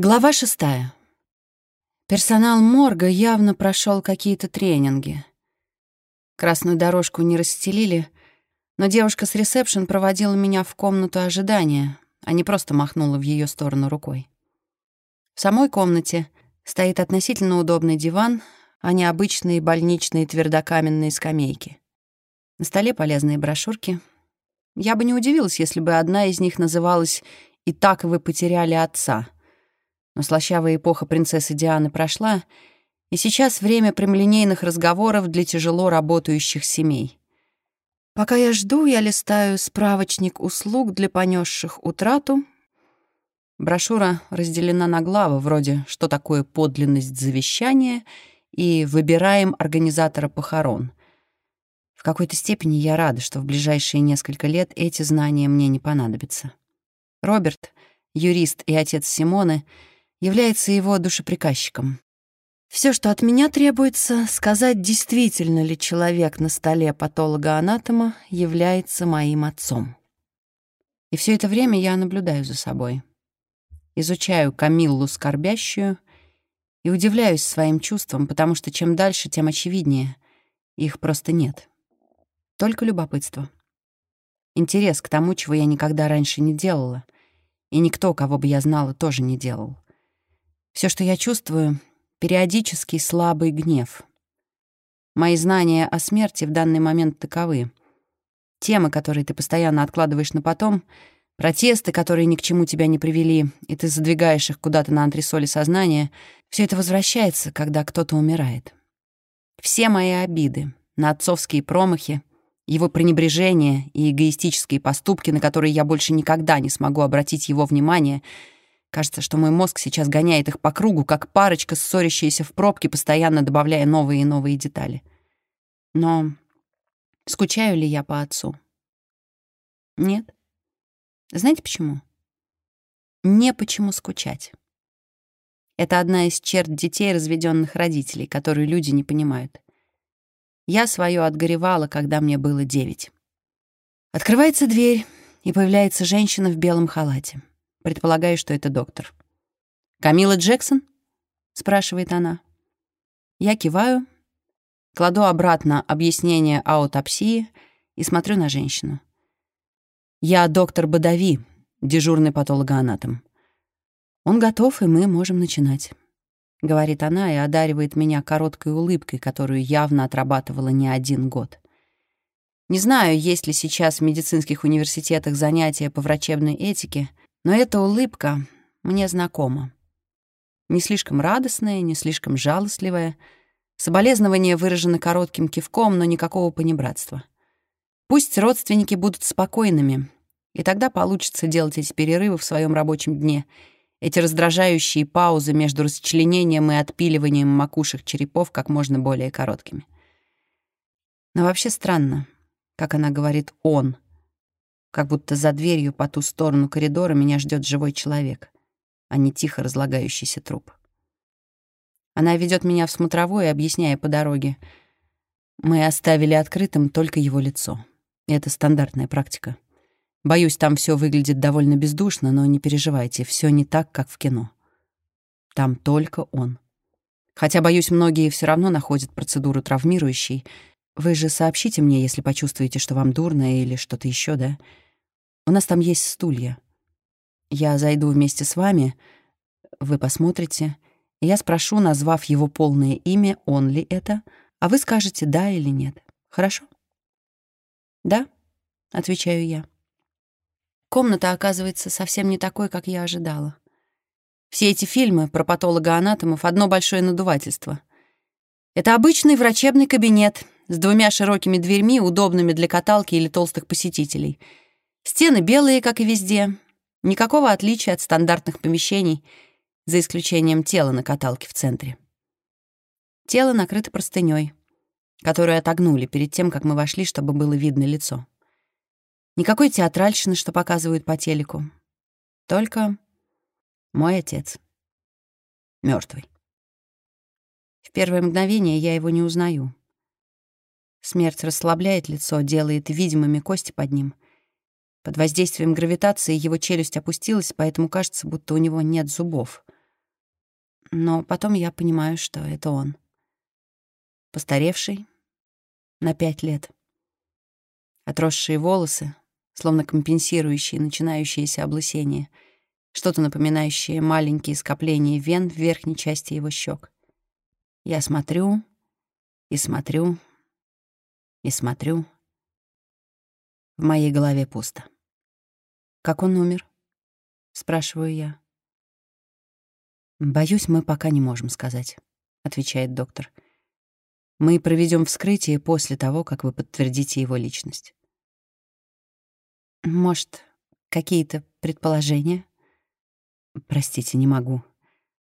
Глава шестая. Персонал морга явно прошел какие-то тренинги. Красную дорожку не расстелили, но девушка с ресепшн проводила меня в комнату ожидания, а не просто махнула в ее сторону рукой. В самой комнате стоит относительно удобный диван, а не обычные больничные твердокаменные скамейки. На столе полезные брошюрки. Я бы не удивилась, если бы одна из них называлась «И так вы потеряли отца». Но слащавая эпоха принцессы Дианы прошла, и сейчас время прямолинейных разговоров для тяжело работающих семей. Пока я жду, я листаю справочник услуг для понесших утрату. Брошюра разделена на главы, вроде «Что такое подлинность завещания» и «Выбираем организатора похорон». В какой-то степени я рада, что в ближайшие несколько лет эти знания мне не понадобятся. Роберт, юрист и отец Симоны — является его душеприказчиком. Все, что от меня требуется, сказать, действительно ли человек на столе патолога-анатома является моим отцом. И все это время я наблюдаю за собой. Изучаю Камиллу скорбящую и удивляюсь своим чувствам, потому что чем дальше, тем очевиднее. Их просто нет. Только любопытство. Интерес к тому, чего я никогда раньше не делала, и никто, кого бы я знала, тоже не делал. Все, что я чувствую — периодический слабый гнев. Мои знания о смерти в данный момент таковы. Темы, которые ты постоянно откладываешь на потом, протесты, которые ни к чему тебя не привели, и ты задвигаешь их куда-то на антресоли сознания, все это возвращается, когда кто-то умирает. Все мои обиды на отцовские промахи, его пренебрежение и эгоистические поступки, на которые я больше никогда не смогу обратить его внимание — Кажется, что мой мозг сейчас гоняет их по кругу, как парочка, ссорящаяся в пробке, постоянно добавляя новые и новые детали. Но скучаю ли я по отцу? Нет. Знаете почему? Не почему скучать. Это одна из черт детей разведенных родителей, которые люди не понимают. Я свое отгоревала, когда мне было девять. Открывается дверь, и появляется женщина в белом халате. Предполагаю, что это доктор. «Камила Джексон?» — спрашивает она. Я киваю, кладу обратно объяснение аутопсии и смотрю на женщину. «Я доктор Бадави, дежурный патологоанатом. Он готов, и мы можем начинать», — говорит она и одаривает меня короткой улыбкой, которую явно отрабатывала не один год. Не знаю, есть ли сейчас в медицинских университетах занятия по врачебной этике, но эта улыбка мне знакома. Не слишком радостная, не слишком жалостливая. Соболезнования выражены коротким кивком, но никакого понебратства. Пусть родственники будут спокойными, и тогда получится делать эти перерывы в своем рабочем дне, эти раздражающие паузы между расчленением и отпиливанием макушек черепов как можно более короткими. Но вообще странно, как она говорит «он», как будто за дверью по ту сторону коридора меня ждет живой человек, а не тихо разлагающийся труп. Она ведет меня в смотровой, объясняя по дороге. Мы оставили открытым только его лицо. Это стандартная практика. Боюсь, там все выглядит довольно бездушно, но не переживайте, все не так, как в кино. Там только он. Хотя, боюсь, многие все равно находят процедуру травмирующей, вы же сообщите мне, если почувствуете, что вам дурно или что-то еще, да? У нас там есть стулья. Я зайду вместе с вами, вы посмотрите, я спрошу, назвав его полное имя, он ли это, а вы скажете «да» или «нет». Хорошо? «Да», — отвечаю я. Комната оказывается совсем не такой, как я ожидала. Все эти фильмы про патологоанатомов — одно большое надувательство. Это обычный врачебный кабинет — с двумя широкими дверьми, удобными для каталки или толстых посетителей. Стены белые, как и везде. Никакого отличия от стандартных помещений, за исключением тела на каталке в центре. Тело накрыто простыней, которую отогнули перед тем, как мы вошли, чтобы было видно лицо. Никакой театральщины, что показывают по телеку. Только мой отец. мертвый. В первое мгновение я его не узнаю. Смерть расслабляет лицо, делает видимыми кости под ним. Под воздействием гравитации его челюсть опустилась, поэтому кажется, будто у него нет зубов. но потом я понимаю, что это он. Постаревший на пять лет. Отросшие волосы, словно компенсирующие начинающееся облысение, что-то напоминающее маленькие скопления вен в верхней части его щек. Я смотрю и смотрю и смотрю. В моей голове пусто. «Как он умер?» — спрашиваю я. «Боюсь, мы пока не можем сказать», — отвечает доктор. «Мы проведем вскрытие после того, как вы подтвердите его личность». «Может, какие-то предположения?» «Простите, не могу.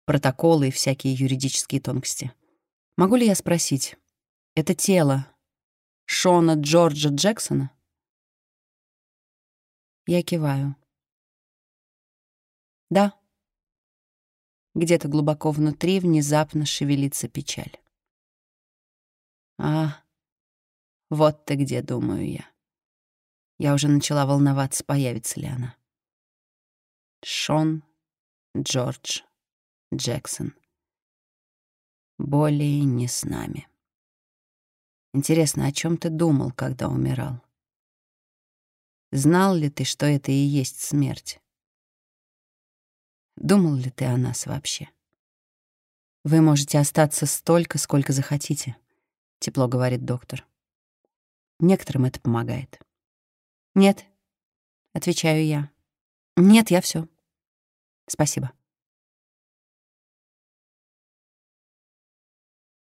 Протоколы и всякие юридические тонкости. Могу ли я спросить, это тело Шона Джорджа Джексона?» Я киваю. «Да». Где-то глубоко внутри внезапно шевелится печаль. «А, вот ты где, думаю я». Я уже начала волноваться, появится ли она. Шон Джордж Джексон. Более не с нами. Интересно, о чем ты думал, когда умирал? Знал ли ты, что это и есть смерть? Думал ли ты о нас вообще? Вы можете остаться столько, сколько захотите, тепло говорит доктор. Некоторым это помогает. Нет, отвечаю я. Нет, я все. Спасибо.